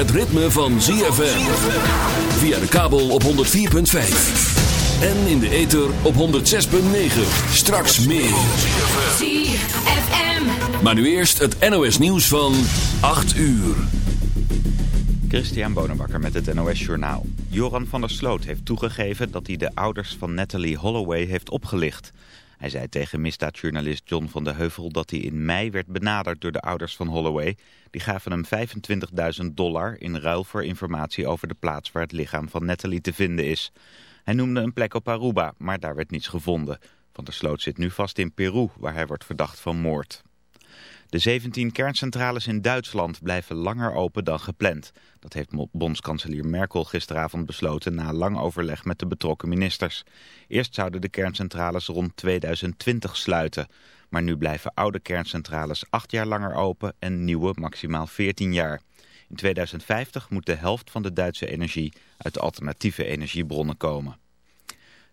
het ritme van ZFM. Via de kabel op 104.5. En in de ether op 106.9. Straks meer. ZFM. Maar nu eerst het NOS nieuws van 8 uur. Christian Bonenbakker met het NOS Journaal. Joran van der Sloot heeft toegegeven dat hij de ouders van Natalie Holloway heeft opgelicht. Hij zei tegen misdaadjournalist John van de Heuvel dat hij in mei werd benaderd door de ouders van Holloway. Die gaven hem 25.000 dollar in ruil voor informatie over de plaats waar het lichaam van Natalie te vinden is. Hij noemde een plek op Aruba, maar daar werd niets gevonden. Van der Sloot zit nu vast in Peru, waar hij wordt verdacht van moord. De 17 kerncentrales in Duitsland blijven langer open dan gepland. Dat heeft bondskanselier Merkel gisteravond besloten na lang overleg met de betrokken ministers. Eerst zouden de kerncentrales rond 2020 sluiten. Maar nu blijven oude kerncentrales acht jaar langer open en nieuwe maximaal 14 jaar. In 2050 moet de helft van de Duitse energie uit alternatieve energiebronnen komen.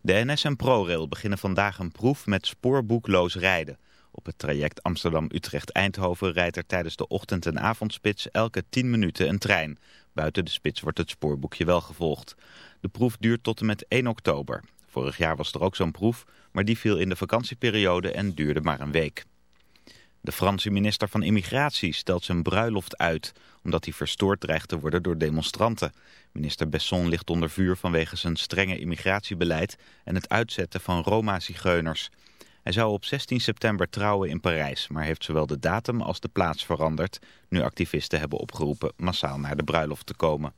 De NS en ProRail beginnen vandaag een proef met spoorboekloos rijden. Op het traject Amsterdam-Utrecht-Eindhoven rijdt er tijdens de ochtend- en avondspits elke 10 minuten een trein. Buiten de spits wordt het spoorboekje wel gevolgd. De proef duurt tot en met 1 oktober. Vorig jaar was er ook zo'n proef, maar die viel in de vakantieperiode en duurde maar een week. De Franse minister van Immigratie stelt zijn bruiloft uit, omdat hij verstoord dreigt te worden door demonstranten. Minister Besson ligt onder vuur vanwege zijn strenge immigratiebeleid en het uitzetten van Roma-zigeuners. Hij zou op 16 september trouwen in Parijs, maar heeft zowel de datum als de plaats veranderd, nu activisten hebben opgeroepen massaal naar de bruiloft te komen.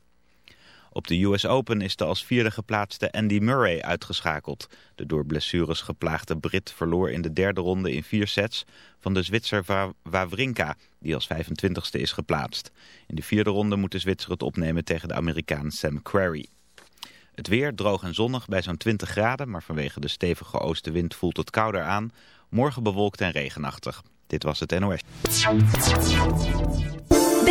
Op de US Open is de als vierde geplaatste Andy Murray uitgeschakeld. De door blessures geplaagde Brit verloor in de derde ronde in vier sets van de Zwitser Wawrinka, die als 25ste is geplaatst. In de vierde ronde moet de Zwitser het opnemen tegen de Amerikaan Sam Querrey. Het weer droog en zonnig bij zo'n 20 graden, maar vanwege de stevige oostenwind voelt het kouder aan. Morgen bewolkt en regenachtig. Dit was het NOS.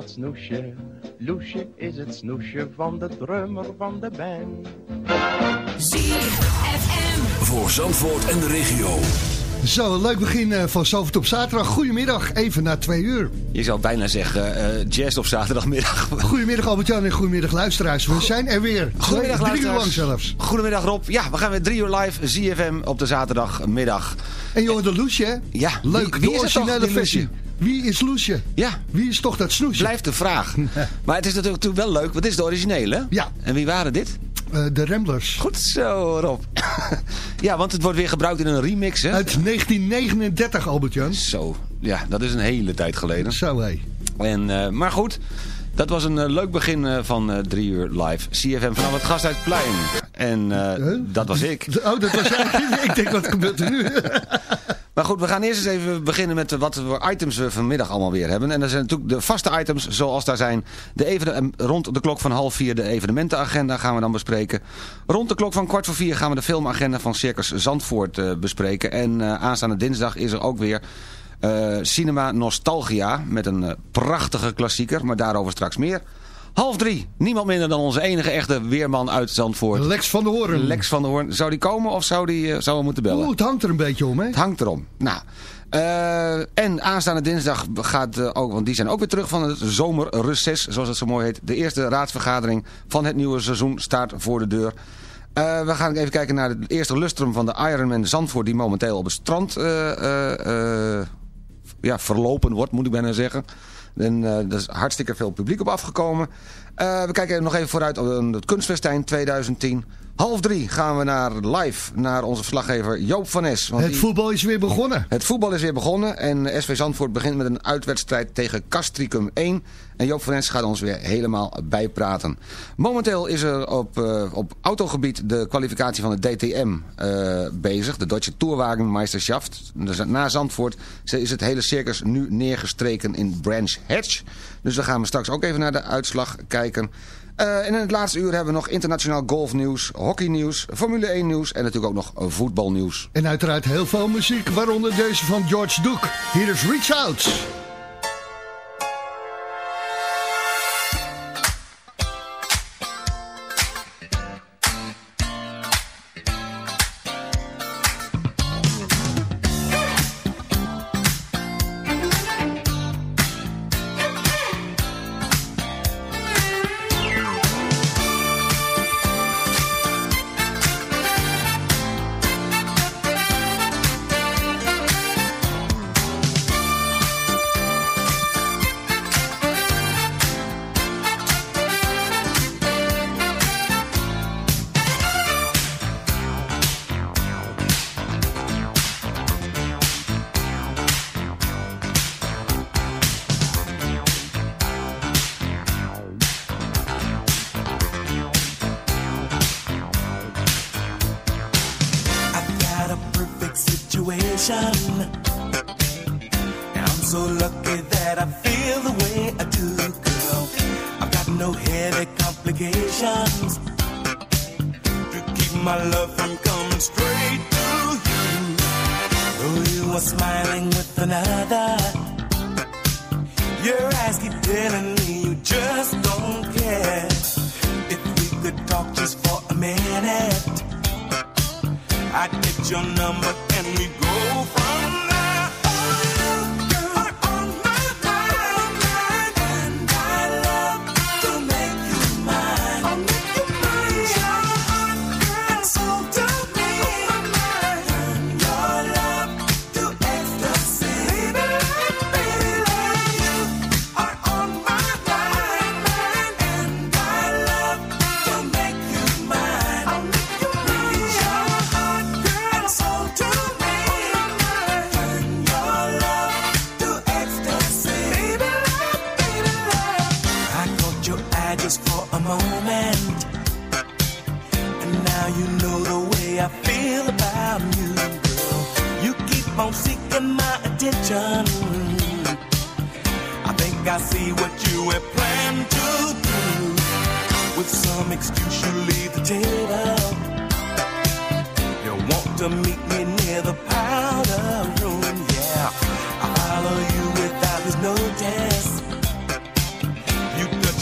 Dat snoesje? Loesje is het snoesje van de drummer van de band. ZFM. Voor Zandvoort en de regio. Zo, een leuk begin eh, van Zalvert op zaterdag. Goedemiddag, even na twee uur. Je zou bijna zeggen, eh jazz op zaterdagmiddag. Goedemiddag Albert-Jan en goedemiddag luisteraars. We zijn er weer. Goedemiddag, Drie uur lang luisteraars. zelfs. Goedemiddag Rob. Ja, we gaan weer drie uur live ZFM op de zaterdagmiddag. En jongen, de Loesje, hè? Ja, Leuk, wie- wie de originele versie. Wie is Loesje? Ja, Wie is toch dat snoesje? blijft de vraag. Maar het is natuurlijk wel leuk, want dit is de originele. Ja. En wie waren dit? Eh, de Ramblers. Goed zo, Rob. ja, want het wordt weer gebruikt in een remix, hè? Uit 1939, Albert-Jan. Zo, ja, dat is een hele tijd geleden. Zo, hé. En, eh, maar goed, dat was een eh, leuk begin van eh, drie uur live. CFM vanaf het Gasthuisplein. En Huh? dat was ik. Oh, dat was Ik denk, wat gebeurt er nu? Maar goed, we gaan eerst eens even beginnen met wat voor items we vanmiddag allemaal weer hebben. En dat zijn natuurlijk de vaste items zoals daar zijn. De rond de klok van half vier de evenementenagenda gaan we dan bespreken. Rond de klok van kwart voor vier gaan we de filmagenda van Circus Zandvoort eh, bespreken. En eh, aanstaande dinsdag is er ook weer eh, Cinema Nostalgia met een prachtige klassieker. Maar daarover straks meer. Half drie, niemand minder dan onze enige echte weerman uit Zandvoort. Lex van der Hoorn. Lex van der Hoorn. Zou die komen of zou, die, eh, zou we moeten bellen? Oeh, het hangt er een beetje om, hè? Het hangt erom. Nou, eh, en aanstaande dinsdag gaat eh, ook, want die zijn ook weer terug van het zomerreces, zoals het zo mooi heet. De eerste raadsvergadering van het nieuwe seizoen staat voor de deur. We gaan even kijken naar het eerste lustrum van de Ironman Zandvoort, die momenteel op het strand ja, verlopen wordt, moet ik bijna zeggen. En eh er is hartstikke veel publiek op afgekomen. Eh, we kijken nog even vooruit op eh, het Kunstfestijn 2010. Half drie gaan we naar live naar onze verslaggever Joop van Es. Want Het die- voetbal is weer begonnen. het voetbal is weer begonnen en SV Zandvoort begint met een uitwedstrijd tegen Castricum 1. En Joop van Es gaat ons weer helemaal bijpraten. Momenteel is er op, eh, op autogebied de kwalificatie van de DTM eh, bezig. De Deutsche Tourwagenmeisterschaft. Dus na Zandvoort is het hele circus nu neergestreken in Branch Hatch. Dus daar gaan we straks ook even naar de uitslag kijken. Eh, en in het laatste uur hebben we nog internationaal golfnieuws, hockeynieuws, Formule 1 nieuws en natuurlijk ook nog voetbalnieuws. En uiteraard heel veel muziek, waaronder deze van George Duke. Hier is Reach Out.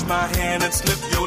My hand and slip your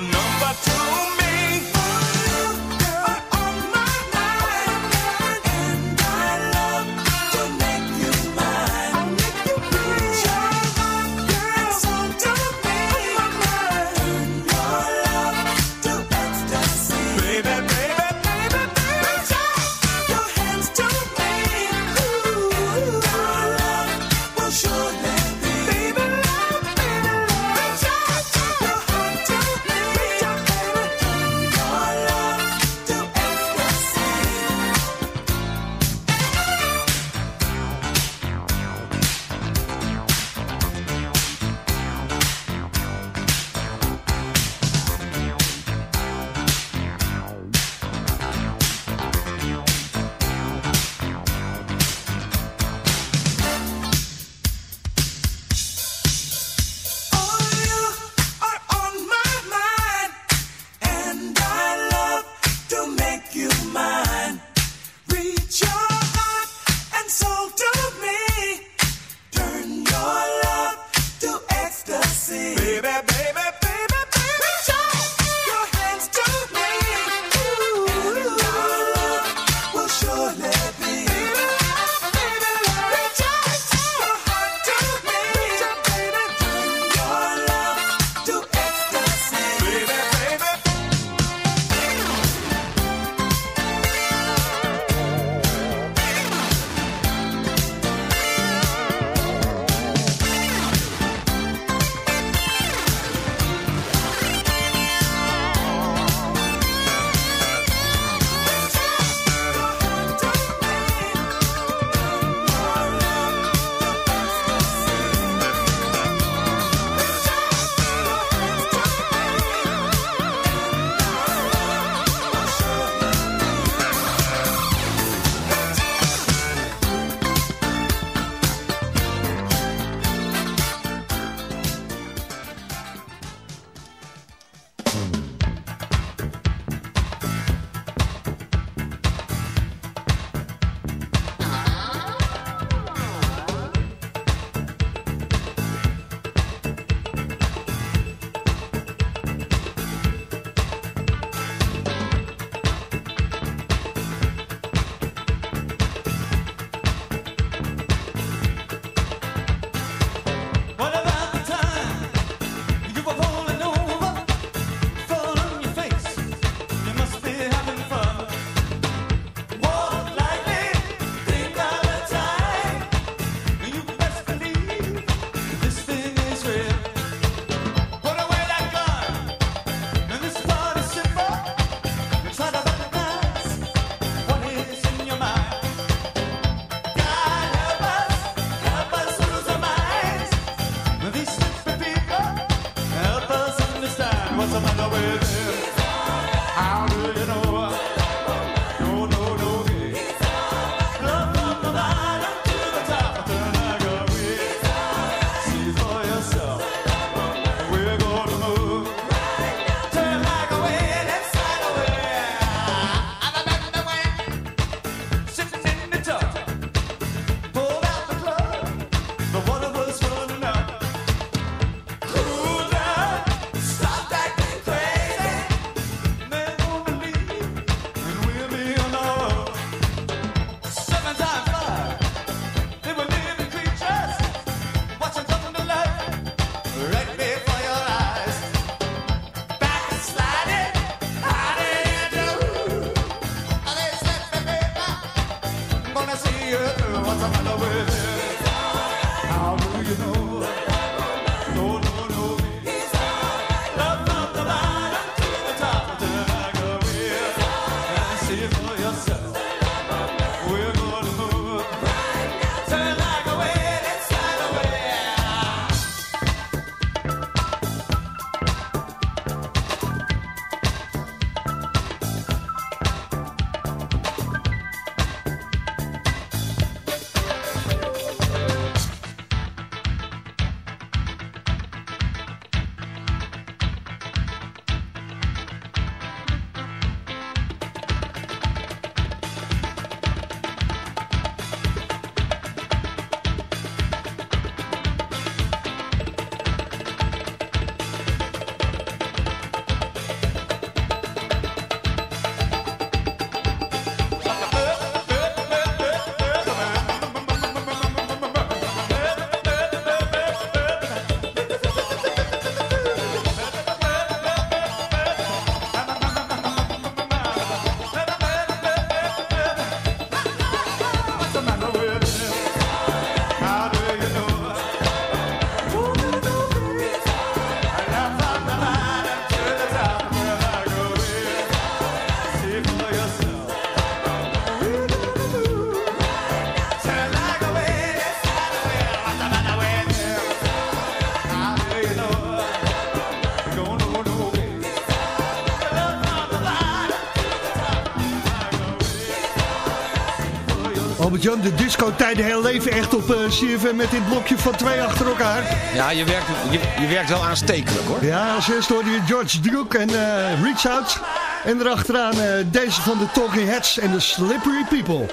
Albert-Jan, de disco-tijden herleven echt op eh, CFM met dit blokje van twee achter elkaar. Ja, je werkt, je, je werkt wel aanstekelijk hoor. Ja, als eerste hoorde je George Duke en eh, Reach Out. En erachteraan eh, deze van de Talking Heads en de Slippery People.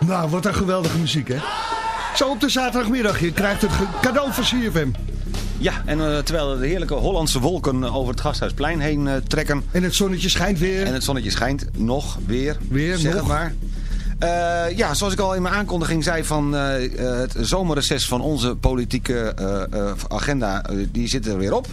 Nou, wat een geweldige muziek hè. Zo op de zaterdagmiddag, je krijgt het cadeau van CFM. Ja, en terwijl de heerlijke Hollandse wolken over het Gasthuisplein heen trekken... En het zonnetje schijnt weer. En het zonnetje schijnt nog, weer, Weer, zeg nog. maar. Eh, ja, zoals ik al in mijn aankondiging zei van eh, eh, het zomerreces van onze politieke agenda, die zit er weer op.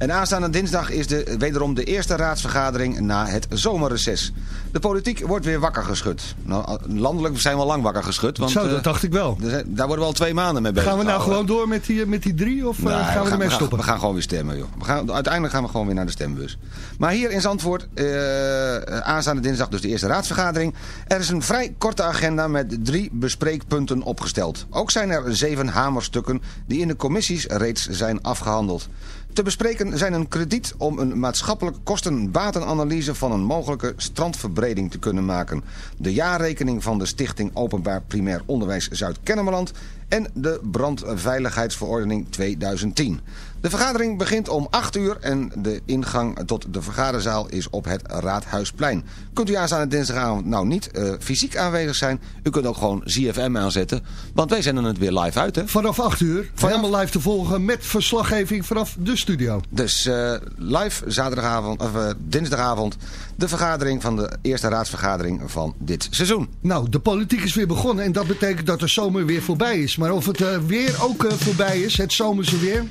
En aanstaande dinsdag is de, wederom de eerste raadsvergadering na het zomerreces. De politiek wordt weer wakker geschud. Nou, landelijk zijn we al lang wakker geschud. Want, Zo, eh, dat dacht ik wel. daar worden we al twee maanden mee bezig Gaan we nou gewoon door met die, met die drie of eh, Nee, gaan we ermee we stoppen? We gaan gewoon weer stemmen, joh. We gaan, uiteindelijk gaan we gewoon weer naar de stembus. Maar hier in Zandvoort, eh, aanstaande dinsdag dus de eerste raadsvergadering. Er is een vrij korte agenda met drie bespreekpunten opgesteld. Ook zijn er zeven hamerstukken die in de commissies reeds zijn afgehandeld. Te bespreken zijn een krediet om een maatschappelijk kosten-batenanalyse van een mogelijke strandverbreding te kunnen maken. De jaarrekening van de Stichting Openbaar Primair Onderwijs Zuid-Kennemerland en de brandveiligheidsverordening 2010. De vergadering begint om 8 uur en de ingang tot de vergaderzaal is op het Raadhuisplein. Kunt u aanstaande dinsdagavond nou niet eh, fysiek aanwezig zijn, u kunt ook gewoon ZFM aanzetten, want wij zenden het weer live uit hè. Vanaf 8 uur, Vanaf- helemaal live te volgen met verslaggeving vanaf de studio. Dus eh, live zaterdagavond, of, eh, dinsdagavond de vergadering van de eerste raadsvergadering van dit seizoen. Nou, de politiek is weer begonnen en dat betekent dat de zomer weer voorbij is. Maar of het weer ook voorbij is, het zomerse weer,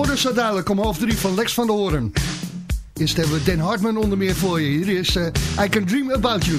horen zo dadelijk om half drie van Lex van der Hoorn. Eerst hebben we Den Hartman onder meer voor je. Hier is eh, I Can Dream About You.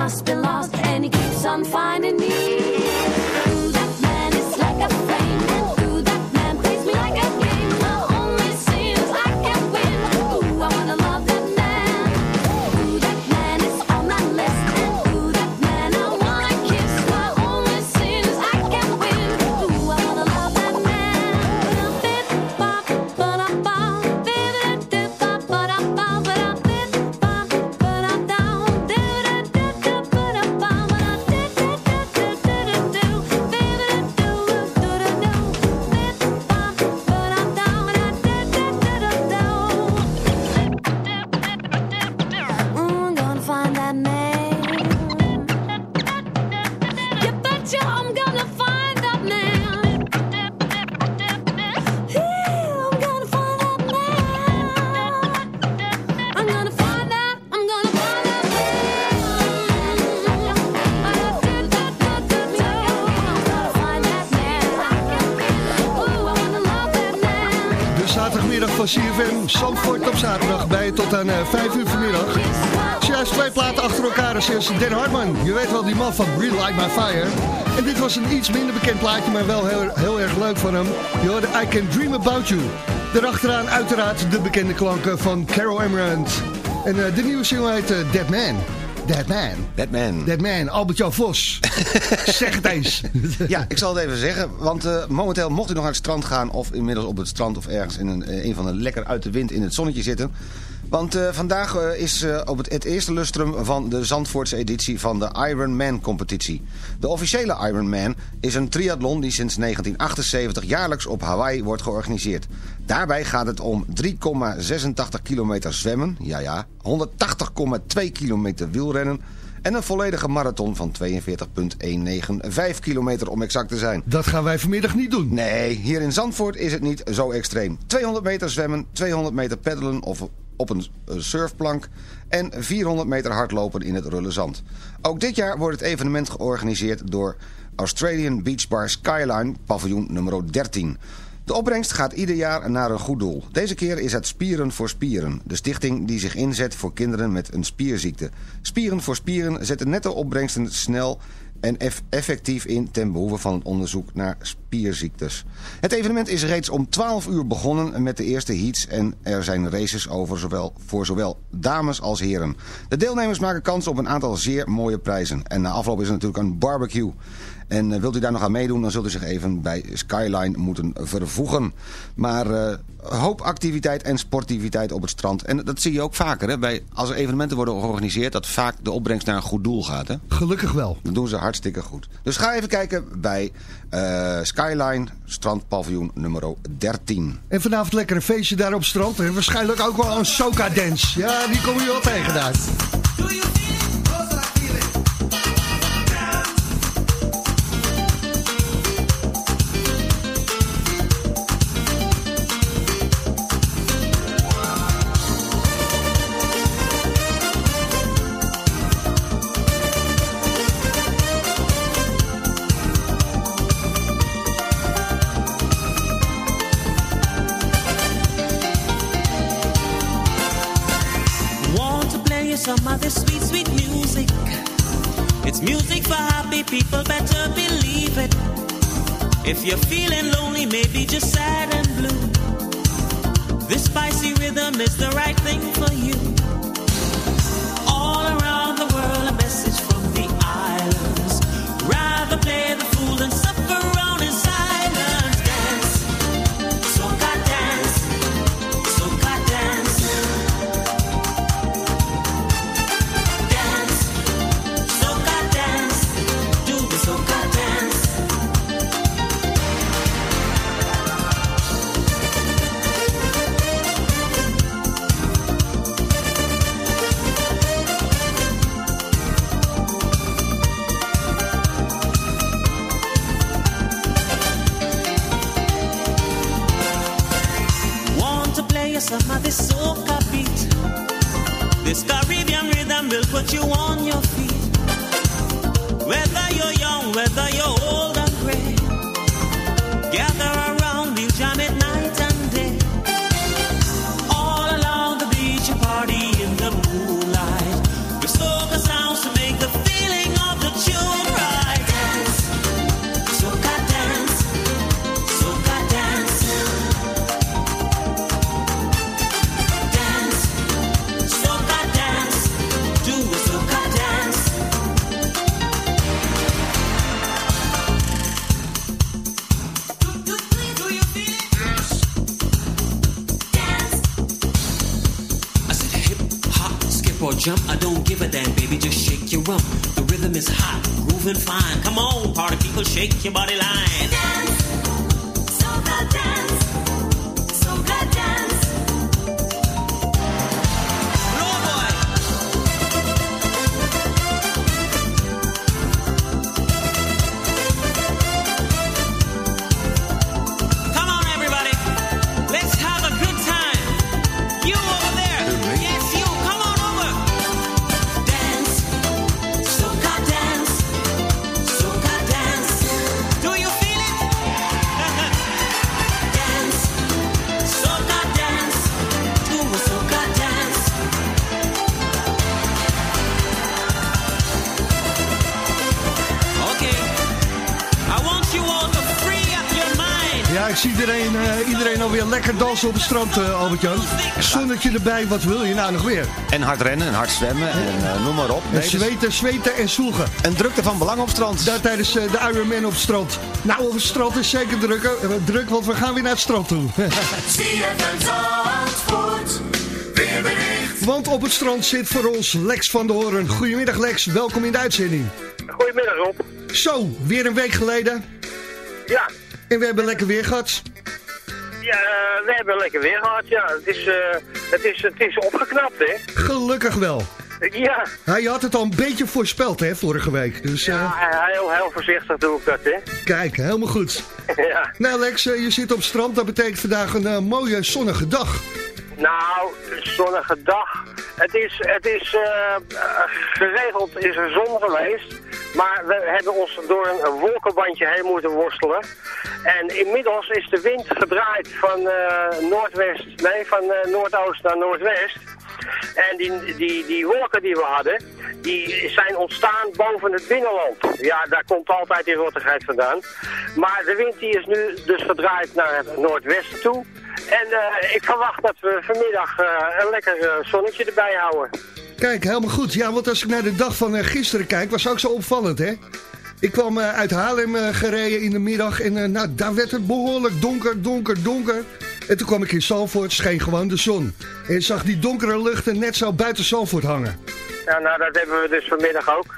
Must be eh, 5 uur vanmiddag. Juist twee platen achter elkaar, is eerst Dan Hartman. Je weet wel, die man van Real Like My Fire. En dit was een iets minder bekend plaatje, maar wel heel, heel erg leuk van hem. Je hoorde I Can Dream About You. Daarachteraan uiteraard de bekende klanken van Carol Emerald. En eh, de nieuwe single heet eh, Dead Man. Dead Man. Dead Man. Dead Man, Albert-Jan Vos. zeg het eens. Ja, ik zal het even zeggen. Want eh, momenteel mocht u nog naar het strand gaan... of inmiddels op het strand of ergens in een, eh, een van de lekker uit de wind in het zonnetje zitten... Want eh, vandaag is eh, op het, het eerste lustrum van de Zandvoortse editie van de Ironman competitie. De officiële Ironman is een triathlon die sinds 1978 jaarlijks op Hawaii wordt georganiseerd. Daarbij gaat het om 3,86 kilometer zwemmen, ja ja, 180,2 kilometer wielrennen en een volledige marathon van 42,195 kilometer om exact te zijn. Dat gaan wij vanmiddag niet doen. Nee, hier in Zandvoort is het niet zo extreem. 200 meter zwemmen, 200 meter peddelen of op een surfplank... en 400 meter hardlopen in het rulle zand. Ook dit jaar wordt het evenement georganiseerd door Australian Beach Bar Skyline, paviljoen nummer 13... De opbrengst gaat ieder jaar naar een goed doel. Deze keer is het Spieren voor Spieren. De stichting die zich inzet voor kinderen met een spierziekte. Spieren voor Spieren zet de netto opbrengsten snel en eff- effectief in ten behoeve van het onderzoek naar spierziektes. Het evenement is reeds om 12 uur begonnen met de eerste heats... en er zijn races over zowel, voor zowel dames als heren. De deelnemers maken kans op een aantal zeer mooie prijzen. En na afloop is er natuurlijk een barbecue. En eh, wilt u daar nog aan meedoen, dan zult u zich even bij Skyline moeten vervoegen. Maar eh, hoop activiteit en sportiviteit op het strand. En dat zie je ook vaker, hè, bij, als er evenementen worden georganiseerd... dat vaak de opbrengst naar een goed doel gaat. Hè? Gelukkig wel. Dat doen ze hartstikke goed. Dus ga even kijken bij eh, Skyline, strandpaviljoen nummer 13. En vanavond lekker een feestje daar op het strand. En waarschijnlijk ook wel een soca dance. Ja, die kom je wel tegen daar. People, better believe it. If you're feeling lonely, maybe just sad and blue. This spicy rhythm is the right thing for you. Or jump. I don't give a damn, baby. Just shake your rump. The rhythm is hot, grooving fine. Come on, party people, shake your body line. Dance, dance, lekker dansen op het strand, eh, Albert-Jan. Zonnetje erbij, wat wil je nou nog weer? En hard rennen en hard zwemmen en eh, noem maar op. En Nee, dus- zweten, zweten en zoegen. En drukte van belang op het strand. Daar tijdens eh, de Ironman op het strand. Nou, op het strand is zeker druk, druk want we gaan weer naar het strand toe. want op het strand zit voor ons Lex van der Hoorn. Goedemiddag Lex, welkom in de uitzending. Goedemiddag Rob. Zo, weer een week geleden. Ja, En we hebben lekker weer gehad. Ja eh, we hebben lekker weer gehad. Ja, het is, eh, het is, het is opgeknapt, hè? Gelukkig wel. Ja, Hij had het al een beetje voorspeld, hè, vorige week. Dus eh, ja heel, heel voorzichtig doe ik dat, hè? kijk, helemaal goed. ja. Nou Lex, eh, je zit op strand. Dat betekent vandaag een eh, mooie zonnige dag. Nou, zonnige dag. Het is, het is eh, geregeld is er zon geweest. Maar we hebben ons door een wolkenbandje heen moeten worstelen. En inmiddels is de wind gedraaid van eh, noordwest, nee, van eh, noordoost naar noordwest. En die, die, die wolken die we hadden, die zijn ontstaan boven het binnenland. Ja, daar komt altijd die rottigheid vandaan. Maar de wind die is nu dus gedraaid naar het noordwesten toe. En eh, ik verwacht dat we vanmiddag eh, een lekker eh, zonnetje erbij houden. Kijk, helemaal goed. Ja, want als ik naar de dag van gisteren kijk, was ook zo opvallend, hè? Ik kwam uit Haarlem gereden in de middag en nou, daar werd het behoorlijk donker, donker, donker. En toen kwam ik in Zalvoort, scheen gewoon de zon. En zag die donkere luchten net zo buiten Zalvoort hangen. Ja, nou, dat hebben we dus vanmiddag ook.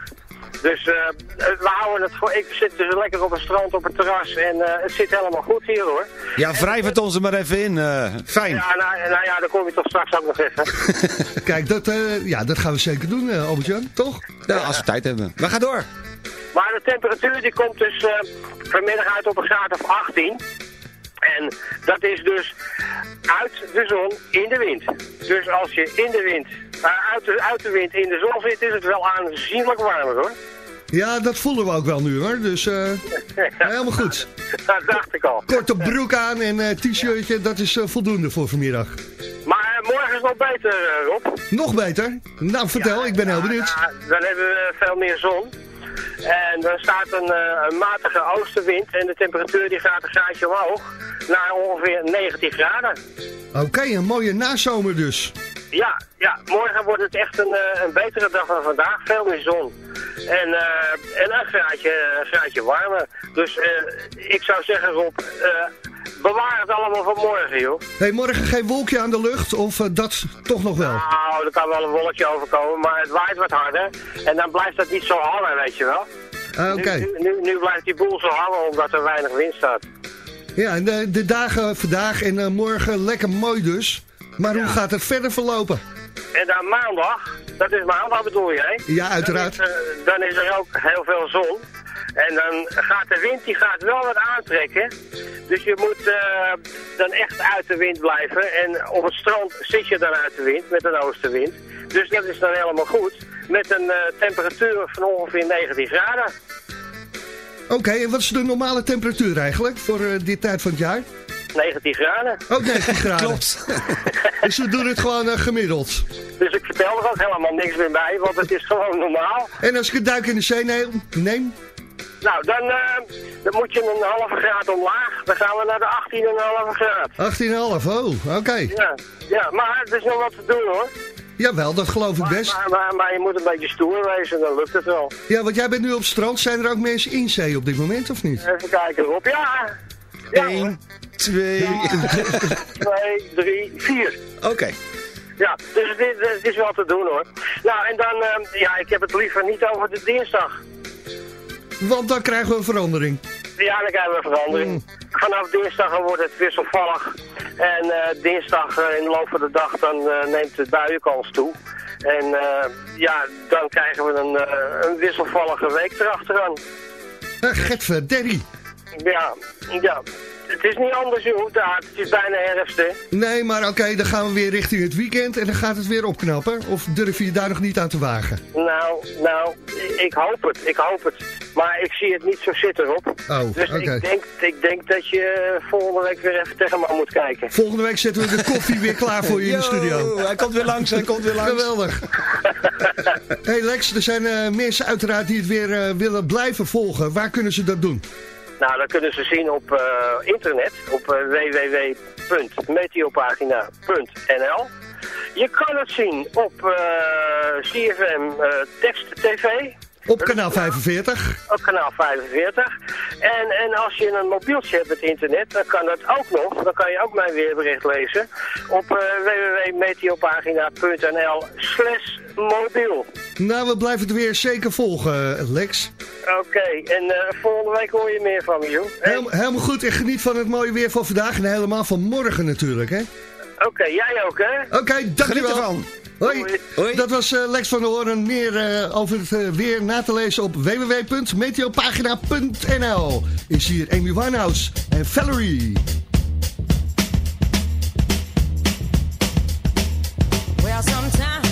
Dus eh, we houden het voor. Ik zit dus lekker op het strand op het terras en eh, het zit helemaal goed hier hoor. Ja, wrijf het ons er maar even in. eh, fijn. Ja, nou, nou ja, dan kom je toch straks ook nog even. Kijk, dat, eh, ja, dat gaan we zeker doen, eh, Albert-Jan, toch? Ja, als we tijd hebben. Maar ga door. Maar de temperatuur die komt dus eh, vanmiddag uit op een graad of 18. En dat is dus uit de zon in de wind. Dus als je in de wind, uit, de, uit de wind in de zon zit, is het wel aanzienlijk warmer hoor. Ja, dat voelen we ook wel nu hoor. Dus eh, helemaal goed. Dat dacht ik al. Korte broek aan en eh, t-shirtje, dat is eh, voldoende voor vanmiddag. Maar morgen is nog beter, Rob. Nog beter? Nou, vertel, ik ben heel benieuwd. Ja, dan hebben we veel meer zon. En dan staat een, een matige oostenwind en de temperatuur die gaat een graadje omhoog naar ongeveer 19 graden. Oké, een mooie nazomer dus. Ja, ja, morgen wordt het echt een, eh, een betere dag dan vandaag. Veel meer zon. En, eh, en een, graadje, een graadje warmer. Dus eh, ik zou zeggen Rob, bewaar het allemaal voor morgen joh. Hey, morgen geen wolkje aan de lucht of dat toch nog wel? Nou, er kan wel een wolkje overkomen, maar het waait wat harder. En dan blijft dat niet zo hangen, weet je wel. Ah, Oké. Nu, nu, nu blijft die boel zo hangen omdat er weinig wind staat. Ja, en de, de dagen vandaag en morgen lekker mooi dus. Maar hoe gaat het verder verlopen? En dan maandag, dat is maandag bedoel je, hè? Ja, uiteraard. Dan is, er- dan is er ook heel veel zon. En dan gaat de wind, die gaat wel wat aantrekken. Dus je moet eh, dan echt uit de wind blijven. En op het strand zit je dan uit de wind, met een oostenwind. Dus dat is dan helemaal goed. Met een eh, temperatuur van ongeveer 19 graden. Oké, en wat is de normale temperatuur eigenlijk voor eh, dit tijd van het jaar? 19 graden. Ook 19 graden. Klopt. Dus we doen het gewoon eh, gemiddeld. Dus ik vertel er ook helemaal niks meer bij, want het is gewoon normaal. En als ik een duik in de zee neem, neem Nou, dan, eh, dan moet je een halve graad omlaag. Dan gaan we naar de 18,5 graad. 18,5, oh, oké. Ja, ja, maar er is nog wat te doen hoor. Jawel, dat geloof ik best. maar, maar, maar je moet een beetje stoer wezen, dan lukt het wel. Ja, want jij bent nu op het strand. Zijn er ook mensen in zee op dit moment, of niet? Even kijken Rob. Ja, ja hoor. 1, 2. 2, 3, 4. Oké. Ja, dus het is, het is wel te doen hoor. Nou, en dan, eh, ja, ik heb het liever niet over de dinsdag. Want dan krijgen we een verandering. Ja, dan krijgen we een verandering. Vanaf dinsdag wordt het wisselvallig. En eh, dinsdag eh, in de loop van de dag dan eh, neemt de buienkans toe. En eh, ja, dan krijgen we een, eh, een wisselvallige week erachteraan. Uh, Getverderi. Ja, ja. Het is niet anders, joh. Ja, het is bijna herfst, hè. Nee, maar oké, dan gaan we weer richting het weekend en dan gaat het weer opknappen. Of durf je je daar nog niet aan te wagen? Nou, nou, ik hoop het, ik hoop het. Maar ik zie het niet zo zitten, Rob. Oh, dus ik, denk, ik denk dat je volgende week weer even tegen me moet kijken. Volgende week zetten we de koffie weer klaar voor je in de studio. Hij komt weer langs, hij komt weer langs. Geweldig. hey Lex, er zijn eh, mensen uiteraard die het weer eh, willen blijven volgen. Waar kunnen ze dat doen? Nou, dat kunnen ze zien op eh, internet, op eh, www.meteopagina.nl. Je kan het zien op eh, CFM Tekst TV. Op kanaal 45. Op kanaal 45. En, en als je een mobieltje hebt met internet, dan kan dat ook nog. Dan kan je ook mijn weerbericht lezen op eh, www.meteopagina.nl slash mobiel. Nou, we blijven het weer zeker volgen, Lex. Oké, en eh, volgende week hoor je meer van me, joh. Heel, helemaal goed en geniet van het mooie weer van vandaag en helemaal van morgen natuurlijk, hè? Oké, jij ook, hè? Oké, dankjewel. Geniet ervan. Hoi. Hoi. Dat was eh, Lex van der Hoorn. Meer eh, over het eh, weer na te lezen op www.meteopagina.nl. Is hier Amy Winehouse en Valerie. Well, sometimes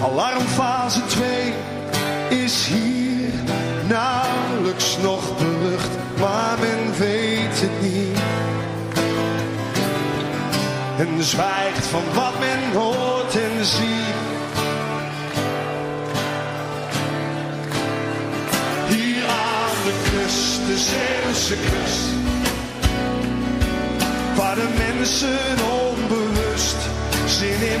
Alarmfase 2 is hier nauwelijks nog berucht, maar men weet het niet. En zwijgt van wat men hoort en ziet. Hier aan de kust, de Zeeuwse kust. Waar de mensen onbewust zin in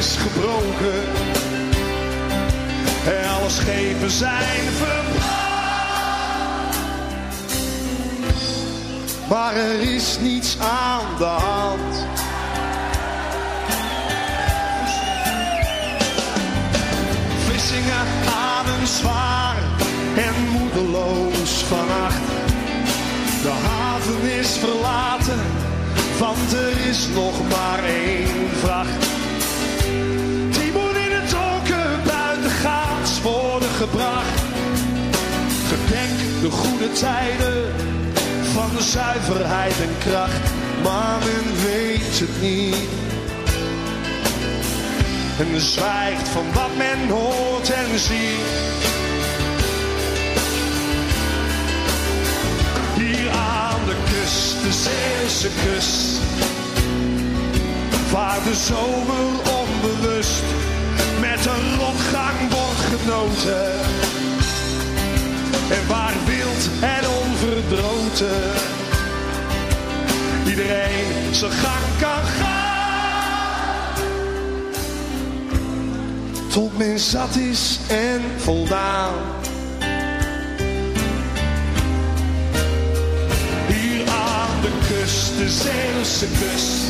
is gebroken. En alle schepen zijn verbrand. Maar er is niets aan de hand. Vlissingen ademen zwaar en moedeloos vannacht. De haven is verlaten, want er is nog maar één vracht. Gebracht. Gedenk de goede tijden van zuiverheid en kracht, maar men weet het niet. En zwijgt van wat men hoort en ziet. Hier aan de kust, de Zeeuwse kust. Waar de zomer onbewust met een rotgang wordt genoten. En waar wild en onverdroten iedereen zijn gang kan gaan. Tot men zat is en voldaan. Hier aan de kust, de Zeeuwse kust.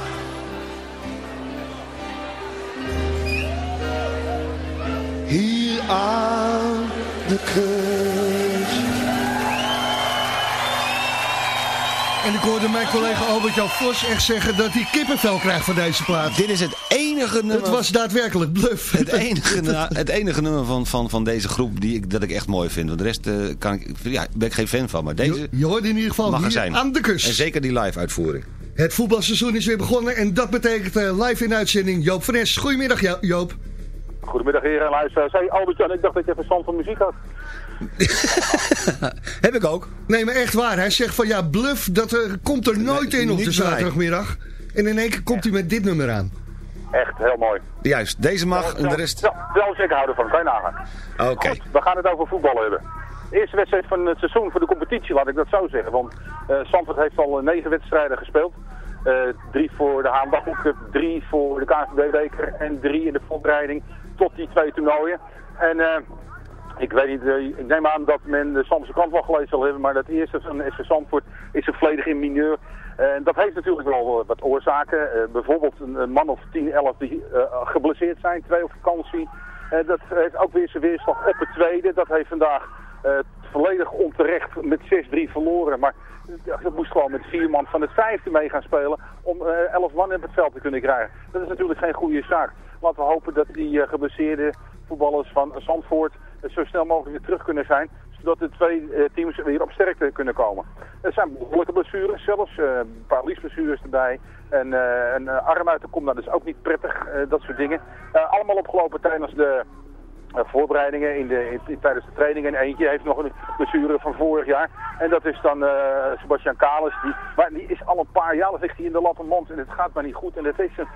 En ik hoorde mijn collega Albert-Jan Vos echt zeggen dat hij kippenvel krijgt van deze plaat. Dit is het enige nummer... Het was daadwerkelijk bluff. Het enige, nou, het enige nummer van, van, van deze groep die ik, dat ik echt mooi vind. Want de rest eh, kan ik, ja, ben ik geen fan van. Maar deze Je, je hoorde in ieder geval mag er zijn. aan de kust. En zeker die live uitvoering. Het voetbalseizoen is weer begonnen en dat betekent eh, live in uitzending Joop van Es. Goedemiddag Jo- Joop. Goedemiddag heren en luisteraars. Hey Albert-Jan, ik dacht dat je verstand van muziek had. Heb ik ook. Nee, maar echt waar. Hij zegt van ja, bluff, dat eh, komt er nooit in op de zaterdagmiddag. En in één keer komt hij met dit nummer aan. Echt heel mooi. Juist, deze mag en de rest... Zelfs ik hou ervan, kan je nagaan. Oké. We gaan het over voetbal hebben. De eerste wedstrijd van het seizoen voor de competitie, laat ik dat zo zeggen. Want eh Zandvoort heeft al eh, negen wedstrijden gespeeld. Eh, drie voor de Haandaghoek drie voor de KNVB-beker en drie in de voorbereiding tot die twee toernooien. En eh, ik weet niet, eh, ik neem aan dat men de Zandvoortse krant wel gelezen zal hebben, maar dat eerste van SV Zandvoort is een volledig in mineur. En dat heeft natuurlijk wel eh, wat oorzaken. Eh, bijvoorbeeld een, man of 10, 11 die eh, geblesseerd zijn, twee op vakantie. Eh, dat heeft ook weer zijn weerslag op het tweede. Dat heeft vandaag eh, volledig onterecht met 6-3 verloren. Maar dat moest gewoon met vier man van het vijfde mee gaan spelen om eh 11 man op het veld te kunnen krijgen. Dat is natuurlijk geen goede zaak. Laten we hopen dat die eh, geblesseerde voetballers van Zandvoort eh, zo snel mogelijk weer terug kunnen zijn. Zodat de twee eh, teams weer op sterkte kunnen komen. Er zijn behoorlijke blessures zelfs. eh, een paar liesblessures erbij. En eh, een eh, arm uit de kom, dat is ook niet prettig. eh, dat soort dingen. Eh, allemaal opgelopen tijdens de eh, voorbereidingen in de, in- tijdens de training. En eentje heeft nog een blessure van vorig jaar. En dat is dan eh, Sebastian Kalis. Die, maar die is al een paar jaar, ligt hij in de lat en het gaat maar niet goed. En het heeft een,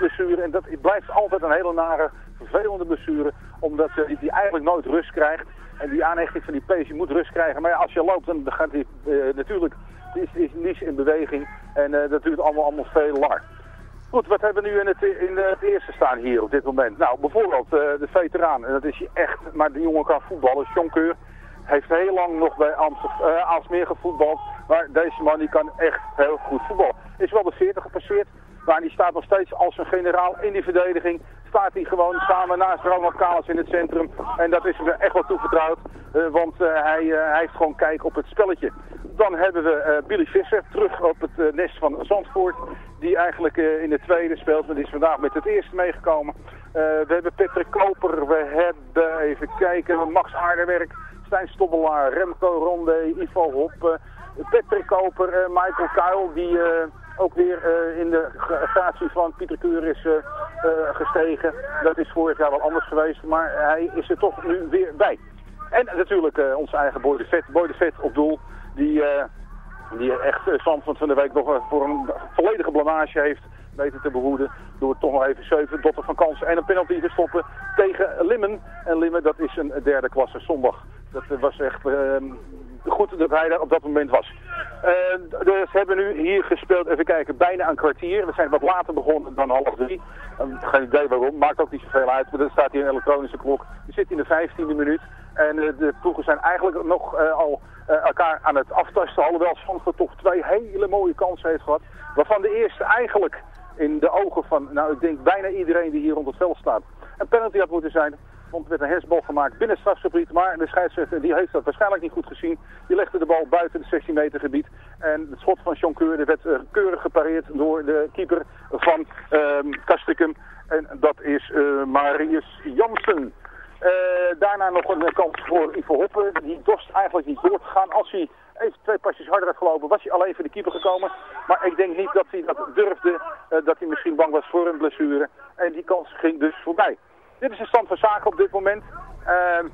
heeft. En dat blijft altijd een hele nare, vervelende blessure. Omdat eh, die, eigenlijk nooit rust krijgt. En die aanhechting van die pees, je moet rust krijgen. Maar ja, als je loopt, dan gaat hij eh, natuurlijk... Is, in beweging. En eh, dat duurt allemaal, allemaal veel langer. Goed, wat hebben we nu in het, in het eerste staan hier op dit moment? Nou, bijvoorbeeld eh, de veteraan. En dat is echt, maar die jongen kan voetballen. John Keur heeft heel lang nog bij Amsterdam, eh, Aalsmeer gevoetbald. Maar deze man die kan echt heel goed voetballen. Is wel de 40 gepasseerd. Maar die staat nog steeds als een generaal in die verdediging. Staat hij gewoon samen naast Ronald Kalis in het centrum. En dat is hem echt wel toevertrouwd. eh, want hij, hij heeft gewoon kijk op het spelletje. Dan hebben we eh, Billy Visser terug op het eh, nest van Zandvoort. Die eigenlijk eh, in de tweede speelt. Maar die is vandaag met het eerste meegekomen. We hebben Patrick Koper. We hebben, even kijken, Max Aardewerk. Stijn Stobbelaar, Remco Ronde, Ivo Hoppe. Patrick Koper, Michael Kuil. Die ook weer in de gra- gratie van Pieter Keur is gestegen. Dat is vorig jaar wel anders geweest. Maar hij is er toch nu weer bij. En natuurlijk onze eigen Boy de Vet, Boy de Vet op doel. Die, eh, die echt uh, Zandvoort van de week nog eh, voor een volledige blamage heeft weten te behoeden. Door toch nog even 7 dotten van kansen en een penalty te stoppen tegen Limmen. En Limmen dat is een derde klasse zondag. Dat eh, was echt eh, goed dat hij daar op dat moment was. Eh, dus hebben nu hier gespeeld, even kijken, bijna een kwartier. We zijn wat later begonnen dan half drie. Eh, geen idee waarom, maakt ook niet zoveel uit. Maar er staat hier een elektronische klok. We zitten in de vijftiende minuut. En eh, de ploegen zijn eigenlijk nog eh, al eh, elkaar aan het aftasten. Alhoewel Zandvoort toch twee hele mooie kansen heeft gehad. Waarvan de eerste eigenlijk in de ogen van, nou ik denk bijna iedereen die hier rond het veld staat, een penalty had moeten zijn. Want er werd een hensbal gemaakt binnen het strafgebied. Maar de scheidsrechter die heeft dat waarschijnlijk niet goed gezien. Die legde de bal buiten het 16 meter gebied. En het schot van John Keur werd keurig gepareerd door de keeper van Castricum. En dat is Marius Jansen. Eh, daarna nog een kans voor Ivo Hoppe. Die dorst eigenlijk niet door te gaan. Als hij even twee pasjes harder had gelopen, was hij alleen voor de keeper gekomen. Maar ik denk niet dat hij dat durfde. eh, dat hij misschien bang was voor een blessure. En die kans ging dus voorbij. Dit is de stand van zaken op dit moment. Ehm,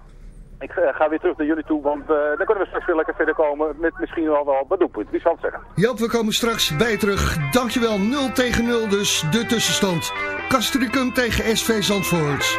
ik eh, ga weer terug naar jullie toe, want dan kunnen we straks weer lekker verder komen met misschien wel wel wat doelpunt. Wie zal zeggen? We komen straks bij terug. Dankjewel, 0 tegen 0 dus de tussenstand. Castricum tegen SV Zandvoort.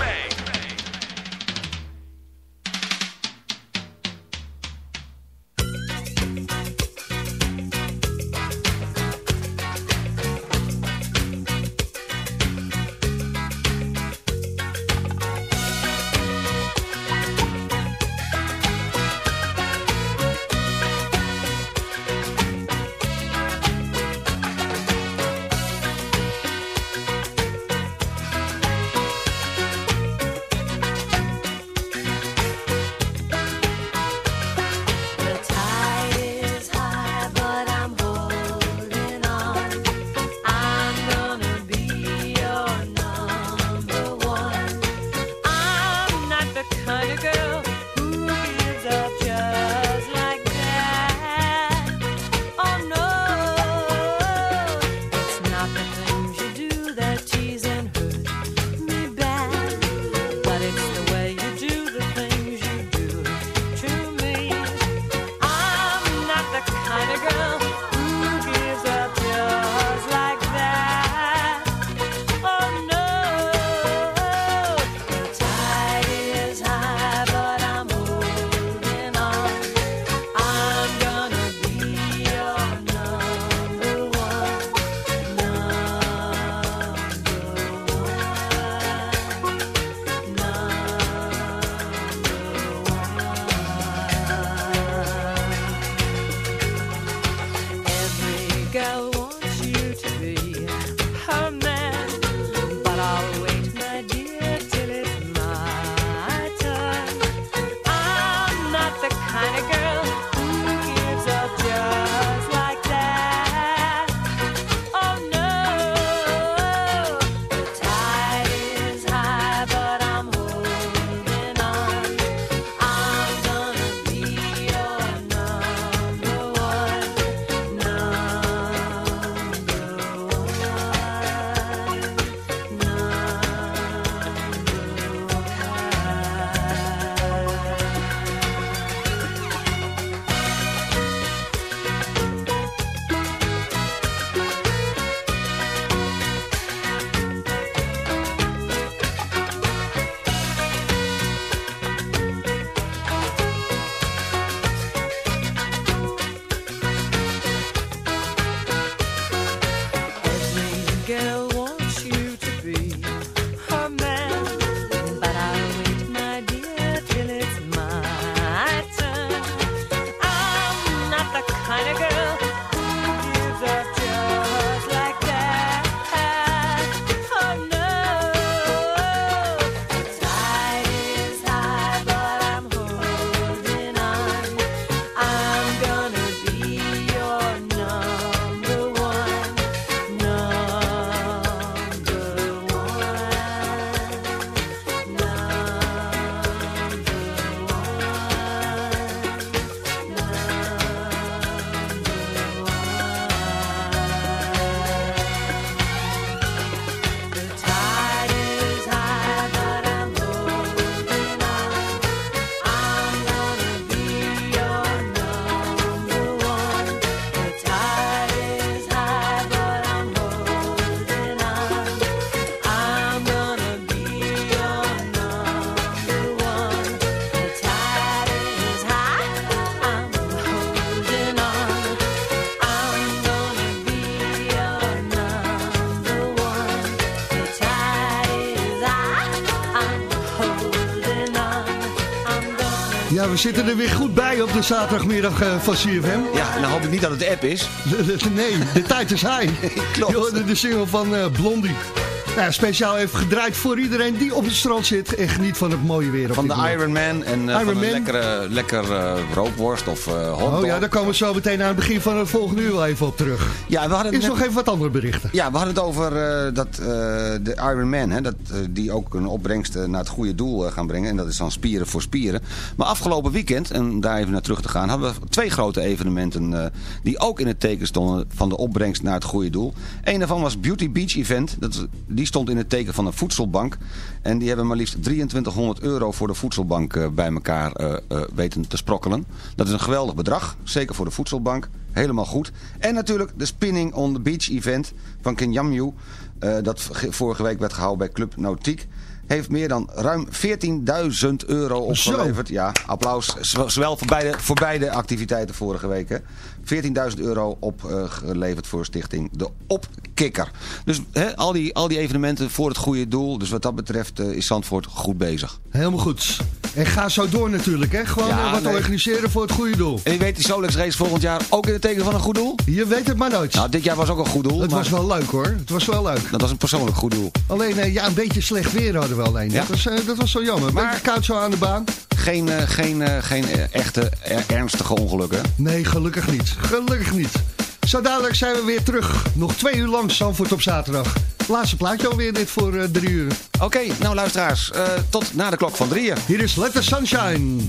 We zitten er weer goed bij op de zaterdagmiddag eh, van CFM. Ja, en dan hoop ik niet dat het de app is. nee, de tijd is high. Klopt. Je hoorde de single van eh, Blondie. Nou, speciaal even gedraaid voor iedereen die op het strand zit en geniet van het mooie weer. op Van de moment. Iron Man en eh, Iron van Man. een lekkere, lekker eh, rookworst of eh hotdog. Oh ja, daar komen we zo meteen aan het begin van het volgende uur wel even op terug. Ja, we hadden Is net- nog even wat andere berichten. Ja, we hadden het over dat, de Iron Man, hè, dat, die ook een opbrengst naar het goede doel gaan brengen. En dat is dan spieren voor spieren. Maar afgelopen weekend, en daar even naar terug te gaan, hadden we twee grote evenementen die ook in het teken stonden van de opbrengst naar het goede doel. Een daarvan was Beauty Beach Event. Dat, is- die die stond in het teken van een voedselbank. En die hebben maar liefst 2300 euro voor de voedselbank eh, bij elkaar eh, eh, weten te sprokkelen. Dat is een geweldig bedrag, zeker voor de voedselbank. Helemaal goed. En natuurlijk de Spinning on the Beach event van Kenyamju. dat ge- vorige week werd gehouden bij Club Nautiek. Heeft meer dan ruim 14.000 euro opgeleverd. Ja, applaus. Zowel voor beide, voor beide activiteiten vorige week. hè. 14.000 euro opgeleverd voor stichting De Opkikker. Dus al, die, al die evenementen voor het goede doel. Dus wat dat betreft eh, is Zandvoort goed bezig. Helemaal goed. En ga zo door natuurlijk, hè? Gewoon Ja, eh, wat nee. organiseren voor het goede doel. En je weet, die Solex race volgend jaar ook in het teken van een goed doel? Je weet het maar nooit. Nou, dit jaar was ook een goed doel. Het maar was wel leuk hoor. Het was wel leuk. Dat was een persoonlijk goed doel. Alleen, eh, ja, een beetje slecht weer hadden we alleen. Ja. Dat, was, dat was zo jammer. Maar- koud zo aan de baan. Geen, eh, geen, eh, geen eh, echte er- ernstige ongelukken. Nee, gelukkig niet. Gelukkig niet. Zo dadelijk zijn we weer terug. Nog twee uur lang Zandvoort op zaterdag. Laatste plaatje alweer dit voor drie uur. Oké, nou luisteraars, tot na de klok van drieën. Hier is Let the Sunshine.